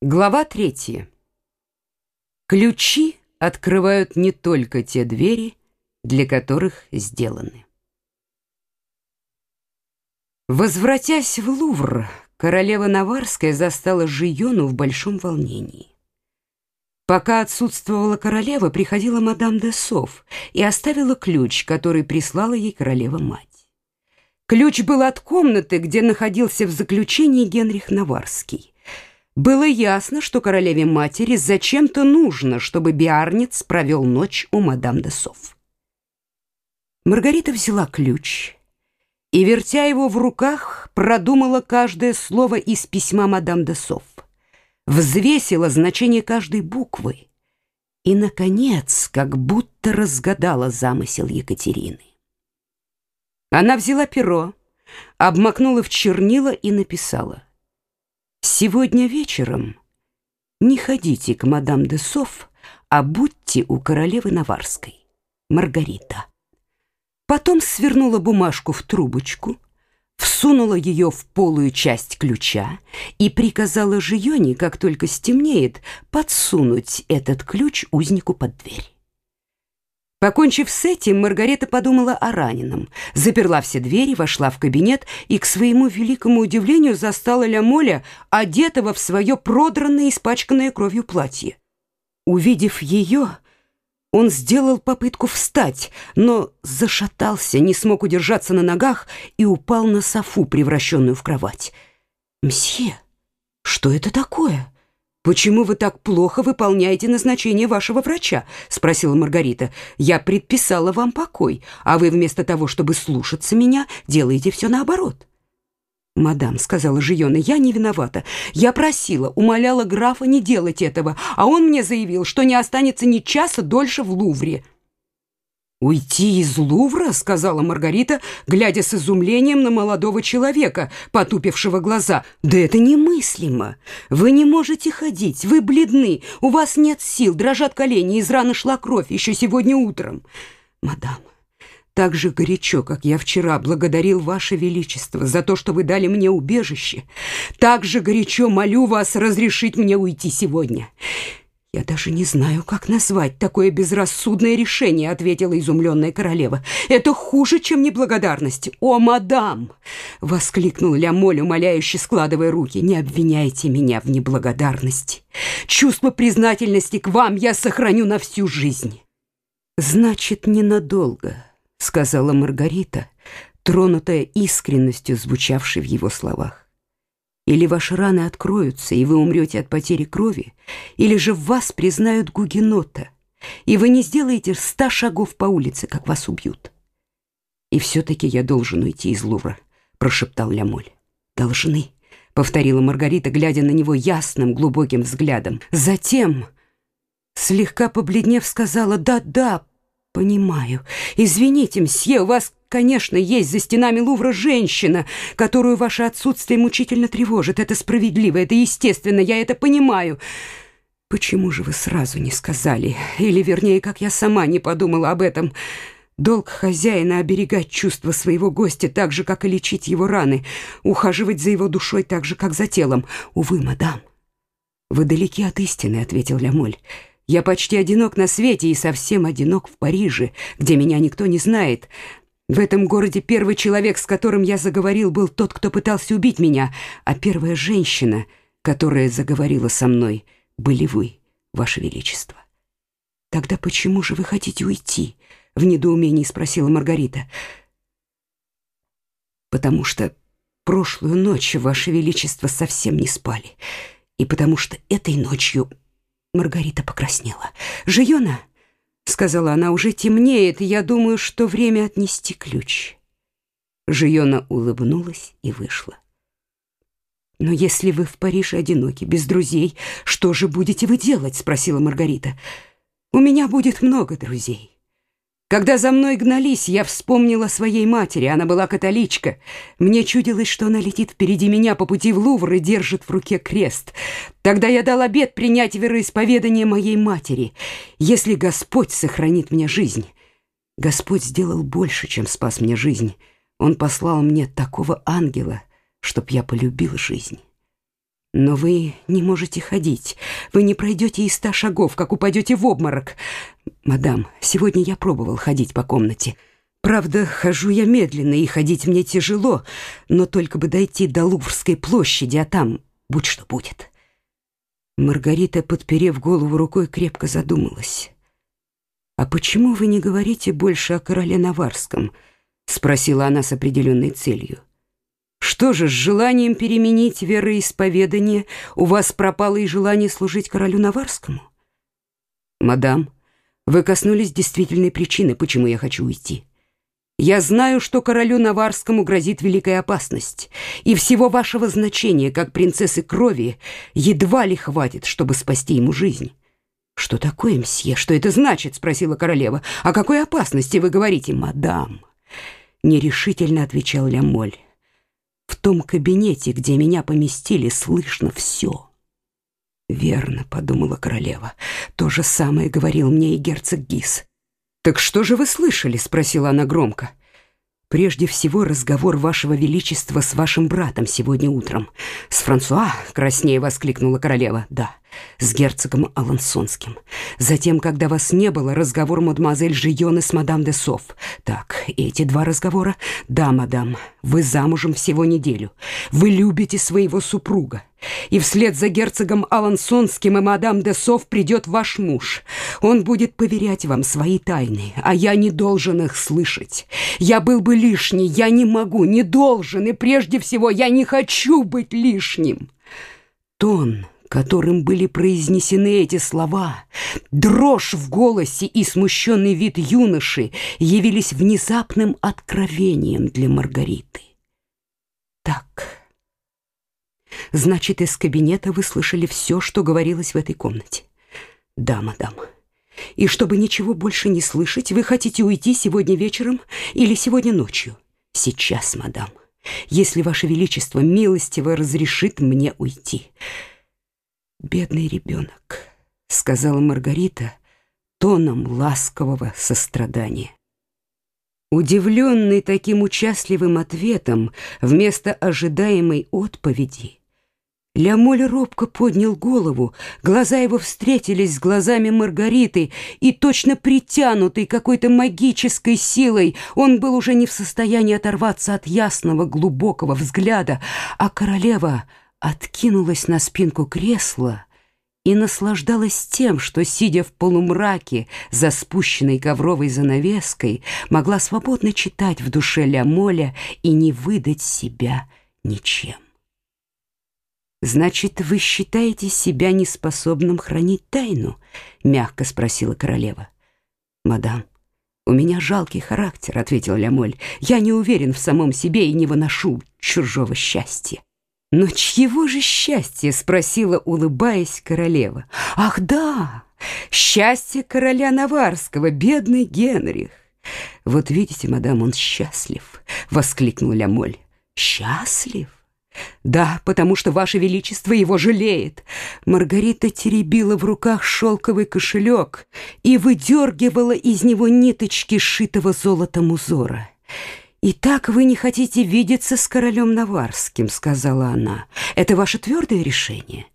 Глава третья. Ключи открывают не только те двери, для которых сделаны. Возвратясь в Лувр, королева Наварская застала Жиону в большом волнении. Пока отсутствовала королева, приходила мадам де Соф и оставила ключ, который прислала ей королева-мать. Ключ был от комнаты, где находился в заключении Генрих Наварский. Было ясно, что королеве-матери зачем-то нужно, чтобы Биарниц провел ночь у мадам де Соф. Маргарита взяла ключ и, вертя его в руках, продумала каждое слово из письма мадам де Соф, взвесила значение каждой буквы и, наконец, как будто разгадала замысел Екатерины. Она взяла перо, обмакнула в чернила и написала Сегодня вечером не ходите к мадам де Соф, а будьте у королевы Наварской, Маргарита. Потом свернула бумажку в трубочку, всунула ее в полую часть ключа и приказала Жионе, как только стемнеет, подсунуть этот ключ узнику под дверь. Покончив с этим, Маргарета подумала о раненом, заперла все двери, вошла в кабинет и, к своему великому удивлению, застала Ля одетого в свое продранное, испачканное кровью платье. Увидев ее, он сделал попытку встать, но зашатался, не смог удержаться на ногах и упал на софу, превращенную в кровать. «Мсье, что это такое?» «Почему вы так плохо выполняете назначение вашего врача?» — спросила Маргарита. «Я предписала вам покой, а вы вместо того, чтобы слушаться меня, делаете все наоборот». «Мадам», — сказала Жиона, — «я не виновата. Я просила, умоляла графа не делать этого, а он мне заявил, что не останется ни часа дольше в Лувре». «Уйти из Лувра?» — сказала Маргарита, глядя с изумлением на молодого человека, потупившего глаза. «Да это немыслимо! Вы не можете ходить, вы бледны, у вас нет сил, дрожат колени, из раны шла кровь еще сегодня утром. Мадам, так же горячо, как я вчера благодарил Ваше Величество за то, что вы дали мне убежище, так же горячо молю вас разрешить мне уйти сегодня». «Я даже не знаю, как назвать такое безрассудное решение», — ответила изумленная королева. «Это хуже, чем неблагодарность. О, мадам!» — воскликнул Лямоль, умоляюще складывая руки. «Не обвиняйте меня в неблагодарности. Чувство признательности к вам я сохраню на всю жизнь». «Значит, ненадолго», — сказала Маргарита, тронутая искренностью, звучавшей в его словах. Или ваши раны откроются, и вы умрете от потери крови, или же вас признают гугенота, и вы не сделаете ста шагов по улице, как вас убьют. И все-таки я должен уйти из Лувра, прошептал Лямоль. Должны, повторила Маргарита, глядя на него ясным, глубоким взглядом. Затем, слегка побледнев, сказала: "Да-да, понимаю. Извините, мсье, у вас Конечно, есть за стенами Лувра женщина, которую ваше отсутствие мучительно тревожит. Это справедливо, это естественно, я это понимаю. Почему же вы сразу не сказали? Или, вернее, как я сама не подумала об этом? Долг хозяина оберегать чувства своего гостя так же, как и лечить его раны, ухаживать за его душой так же, как за телом. Увы, мадам, вы далеки от истины, ответил Лямоль. Я почти одинок на свете и совсем одинок в Париже, где меня никто не знает. В этом городе первый человек, с которым я заговорил, был тот, кто пытался убить меня, а первая женщина, которая заговорила со мной, были вы, ваше величество. Тогда почему же вы хотите уйти? в недоумении спросила Маргарита. Потому что прошлую ночь ваше величество совсем не спали, и потому что этой ночью Маргарита покраснела. Жиона сказала она, уже темнеет, и я думаю, что время отнести ключ. Жиона улыбнулась и вышла. Но если вы в Париже одиноки, без друзей, что же будете вы делать, спросила Маргарита. У меня будет много друзей. Когда за мной гнались, я вспомнила своей матери. Она была католичка. Мне чудилось, что она летит впереди меня по пути в Лувр и держит в руке крест. Тогда я дал обет принять вероисповедание моей матери. Если Господь сохранит мне жизнь. Господь сделал больше, чем спас мне жизнь. Он послал мне такого ангела, чтоб я полюбил жизнь. Но вы не можете ходить. Вы не пройдете и ста шагов, как упадете в обморок. Мадам, сегодня я пробовал ходить по комнате. Правда, хожу я медленно, и ходить мне тяжело, но только бы дойти до Луврской площади, а там будь что будет. Маргарита, подперев голову рукой, крепко задумалась. «А почему вы не говорите больше о короле Наварском?» — спросила она с определенной целью. Что же, с желанием переменить вероисповедание у вас пропало и желание служить королю Наварскому? Мадам, вы коснулись действительной причины, почему я хочу уйти. Я знаю, что королю Наварскому грозит великая опасность, и всего вашего значения, как принцессы крови, едва ли хватит, чтобы спасти ему жизнь. «Что такое, мсье? Что это значит?» — спросила королева. «О какой опасности вы говорите, мадам?» Нерешительно отвечал Лямоль. В том кабинете, где меня поместили, слышно все. «Верно», — подумала королева. «То же самое говорил мне и герцог Гис». «Так что же вы слышали?» — спросила она громко. «Прежде всего разговор вашего величества с вашим братом сегодня утром. С Франсуа?» — краснее воскликнула королева. «Да, с герцогом Алансонским. Затем, когда вас не было, разговор мадемуазель Жионы с мадам де Соф. Так, эти два разговора? Да, мадам, вы замужем всего неделю. Вы любите своего супруга. И вслед за герцогом Алансонским и мадам де Соф придет ваш муж. Он будет поверять вам свои тайны, а я не должен их слышать. Я был бы лишний, я не могу, не должен, и прежде всего я не хочу быть лишним. Тон которым были произнесены эти слова, дрожь в голосе и смущенный вид юноши явились внезапным откровением для Маргариты. Так, значит, из кабинета вы слышали все, что говорилось в этой комнате? Да, мадам. И чтобы ничего больше не слышать, вы хотите уйти сегодня вечером или сегодня ночью? Сейчас, мадам, если ваше величество милостиво разрешит мне уйти. «Бедный ребенок», — сказала Маргарита тоном ласкового сострадания. Удивленный таким участливым ответом вместо ожидаемой отповеди, Лямоль робко поднял голову, глаза его встретились с глазами Маргариты, и точно притянутый какой-то магической силой, он был уже не в состоянии оторваться от ясного глубокого взгляда, а королева — откинулась на спинку кресла и наслаждалась тем, что, сидя в полумраке за спущенной ковровой занавеской, могла свободно читать в душе Ля-Моля и не выдать себя ничем. «Значит, вы считаете себя неспособным хранить тайну?» — мягко спросила королева. «Мадам, у меня жалкий характер», — ответил Лямоль. «Я не уверен в самом себе и не выношу чужого счастья». «Но чьего же счастья?» — спросила, улыбаясь королева. «Ах, да! Счастье короля Наварского, бедный Генрих!» «Вот видите, мадам, он счастлив!» — воскликнул Лямоль. «Счастлив?» «Да, потому что Ваше Величество его жалеет!» Маргарита теребила в руках шелковый кошелек и выдергивала из него ниточки шитого золотом узора. «Итак, вы не хотите видеться с королем Наварским», — сказала она. «Это ваше твердое решение?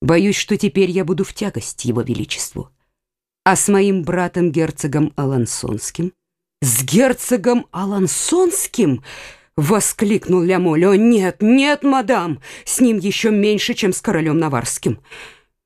Боюсь, что теперь я буду в тягость его величеству. А с моим братом герцогом Алансонским?» «С герцогом Алансонским?» — воскликнул Лямоль. «О, нет, нет, мадам, с ним еще меньше, чем с королем Наварским».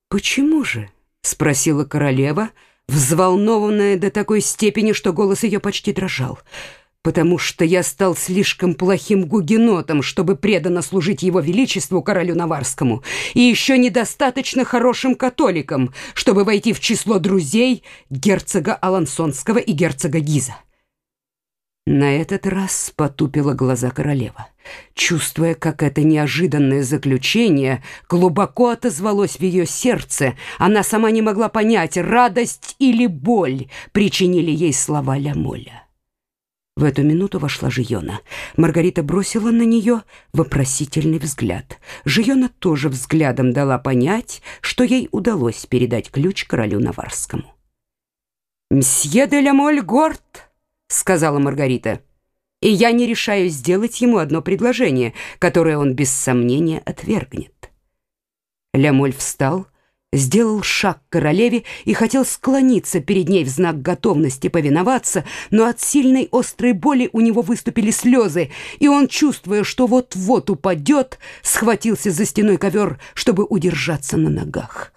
«Почему же?» — спросила королева, взволнованная до такой степени, что голос ее почти дрожал. «Почему?» Потому что я стал слишком плохим гугенотом, чтобы преданно служить его величеству, королю Наварскому, и еще недостаточно хорошим католиком, чтобы войти в число друзей герцога Алансонского и герцога Гиза. На этот раз потупила глаза королева, чувствуя, как это неожиданное заключение глубоко отозвалось в ее сердце. Она сама не могла понять, радость или боль причинили ей слова Ля-Моля. В эту минуту вошла Жиона. Маргарита бросила на нее вопросительный взгляд. Жиона тоже взглядом дала понять, что ей удалось передать ключ королю Наварскому. «Мсье де Ламоль горд», — сказала Маргарита, «и я не решаюсь сделать ему одно предложение, которое он без сомнения отвергнет». Лямоль встал, сделал шаг к королеве и хотел склониться перед ней в знак готовности повиноваться, но от сильной острой боли у него выступили слезы, и он, чувствуя, что вот-вот упадет, схватился за стеной ковер, чтобы удержаться на ногах.